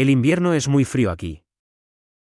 El invierno es muy frío aquí.